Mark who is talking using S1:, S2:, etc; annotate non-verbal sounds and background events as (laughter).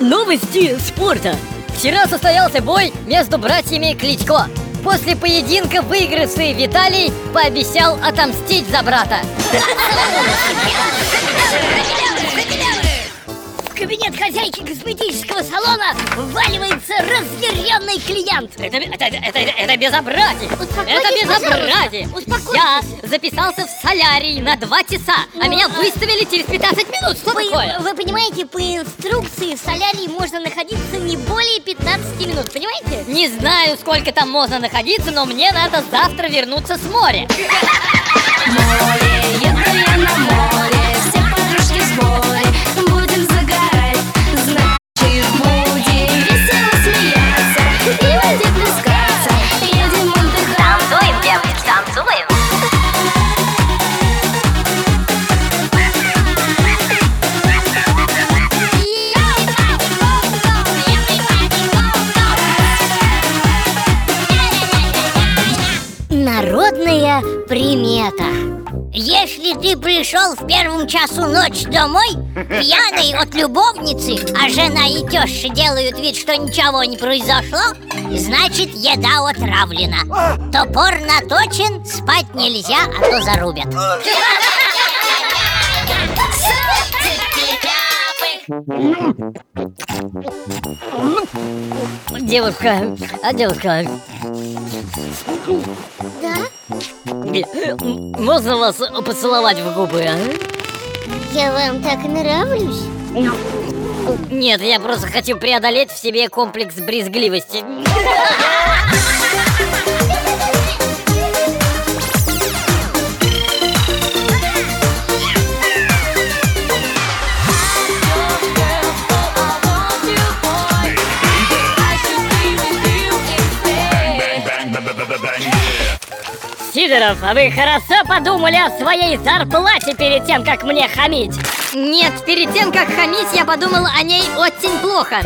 S1: Новости спорта. Вчера состоялся бой между братьями Кличко. После поединка выигравший Виталий пообещал отомстить за брата.
S2: Кабинет хозяйки косметического салона вваливается разъяренный клиент.
S1: Это, это, это, это, это безобразие!
S2: Успокойтесь,
S1: это безобразие!
S2: пожалуйста,
S1: Я
S2: успокойтесь.
S1: записался в солярий на два часа, а меня выставили через 15 минут. Что
S2: Вы,
S1: такое?
S2: вы понимаете, по инструкции в солярии можно находиться не более 15 минут, понимаете?
S1: Не знаю, сколько там можно находиться, но мне надо завтра вернуться с моря.
S3: Море, еду я на море,
S2: Народная примета. Если ты пришел в первом часу ночи домой, пьяный от любовницы, а жена и теща делают вид, что ничего не произошло, значит еда отравлена. Топор наточен, спать нельзя, а то зарубят.
S1: Девушка, а девушка,
S2: Да?
S1: можно вас поцеловать в губы, а?
S2: Я вам так нравлюсь?
S1: Нет, я просто хочу преодолеть в себе комплекс брезгливости. (laughs) Сидоров, а вы хорошо подумали о своей зарплате перед тем, как мне хамить? Нет, перед тем, как хамить, я подумал о ней очень плохо.